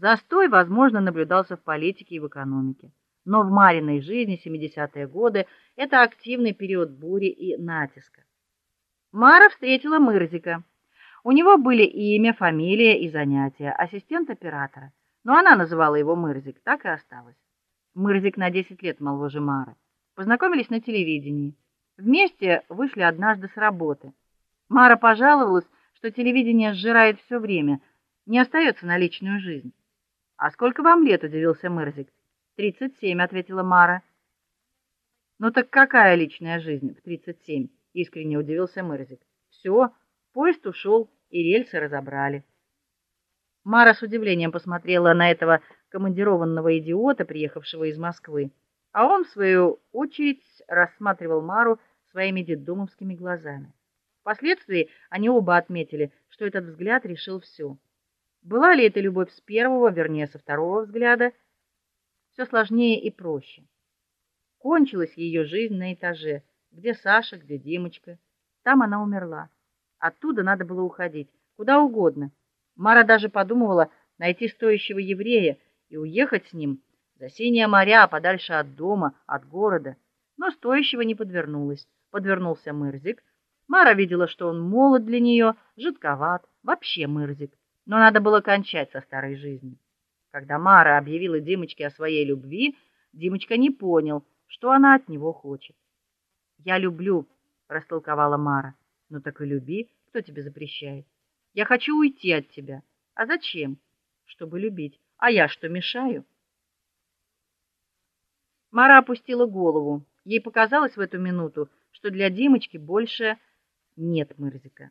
Застой, возможно, наблюдался в политике и в экономике, но в Мариной жизни 70-е годы это активный период бури и натиска. Мара встретила Мырзика. У него были имя, фамилия и занятия ассистент оператора, но она называла его Мырзик, так и осталось. Мырзик на 10 лет моложе Мары. Познакомились на телевидении. Вместе вышли однажды с работы. Мара пожаловалась, что телевидение сжирает все время, не остается на личную жизнь. А сколько вам лет, удивился Мырзик. «Тридцать семь», — ответила Мара. Ну так какая личная жизнь в тридцать семь? искренне удивился Мырзик. Все, поезд ушел, и рельсы разобрали. Мара с удивлением посмотрела на этого командированного идиота, приехавшего из Москвы, а он в свою очередь рассматривал Мару своими детдомовскими глазами. Впоследствии они оба отметили, что этот взгляд решил все. Была ли это любовь с первого, вернее, со второго взгляда? Все сложнее и проще. Кончилась ее жизнь на этаже, где Саша, где Димочка. Там она умерла. Оттуда надо было уходить куда угодно. Мара даже подумывала найти стоящего еврея и уехать с ним за синие моря, подальше от дома, от города. Но стоящего не подвернулось. Подвернулся Мырзик. Мара видела, что он молод для нее, жидковат, вообще Мырзик но надо было кончать со старой жизнью. Когда Мара объявила Димочке о своей любви, Димочка не понял, что она от него хочет. "Я люблю", растолковала Мара. "Ну так и люби, кто тебе запрещает? Я хочу уйти от тебя. А зачем? Чтобы любить. А я что мешаю?" Мара опустила голову. Ей показалось в эту минуту, что для Димочки больше нет Мырзика.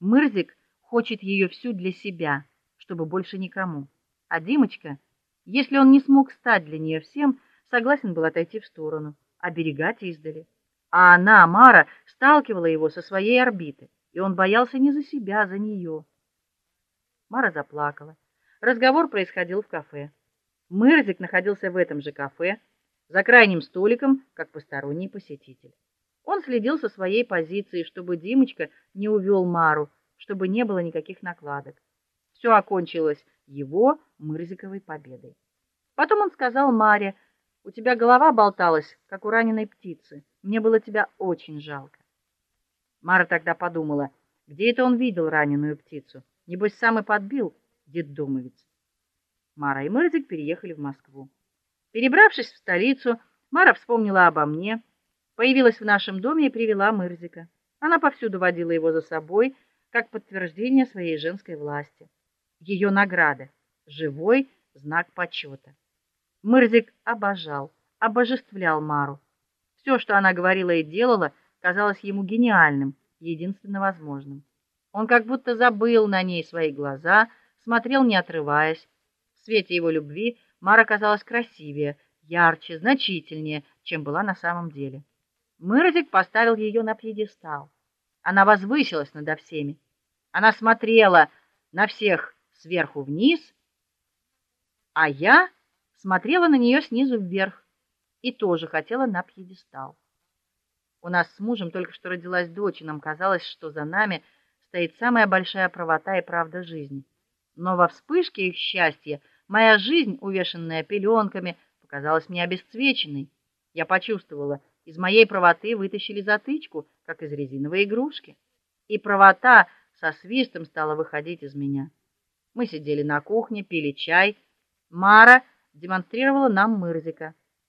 Мырзик хочет ее всю для себя, чтобы больше никому. А Димочка, если он не смог стать для нее всем, согласен был отойти в сторону, оберегать издали. А она, Мара, сталкивала его со своей орбиты, и он боялся не за себя, а за нее. Мара заплакала. Разговор происходил в кафе. Мырзик находился в этом же кафе, за крайним столиком, как посторонний посетитель. Он следил со своей позиции, чтобы Димочка не увел Мару, чтобы не было никаких накладок. Все окончилось его Мырзиковой победой. Потом он сказал Маре: "У тебя голова болталась, как у раненой птицы. Мне было тебя очень жалко". Мара тогда подумала: где это он видел раненую птицу? Небось сам и подбил детдомовец. Мара и Мырзик переехали в Москву. Перебравшись в столицу, Мара вспомнила обо мне, появилась в нашем доме и привела Мырзика. Она повсюду водила его за собой как подтверждение своей женской власти. Ее награда живой знак почета. Мырзик обожал, обожествлял Мару. Все, что она говорила и делала, казалось ему гениальным, единственно возможным. Он как будто забыл на ней свои глаза, смотрел не отрываясь. В свете его любви Мара казалась красивее, ярче, значительнее, чем была на самом деле. Мырзик поставил ее на пьедестал. Она возвысилась над всеми. Она смотрела на всех сверху вниз, а я смотрела на нее снизу вверх и тоже хотела на пьедестал. У нас с мужем только что родилась дочь, и нам казалось, что за нами стоит самая большая правота и правда жизни. Но во вспышке их счастья моя жизнь, увешанная пеленками, показалась мне обесцвеченной. Я почувствовала, из моей правоты вытащили затычку, как из резиновой игрушки. И правота со свистом стала выходить из меня. Мы сидели на кухне, пили чай. Мара демонстрировала нам Мырзика.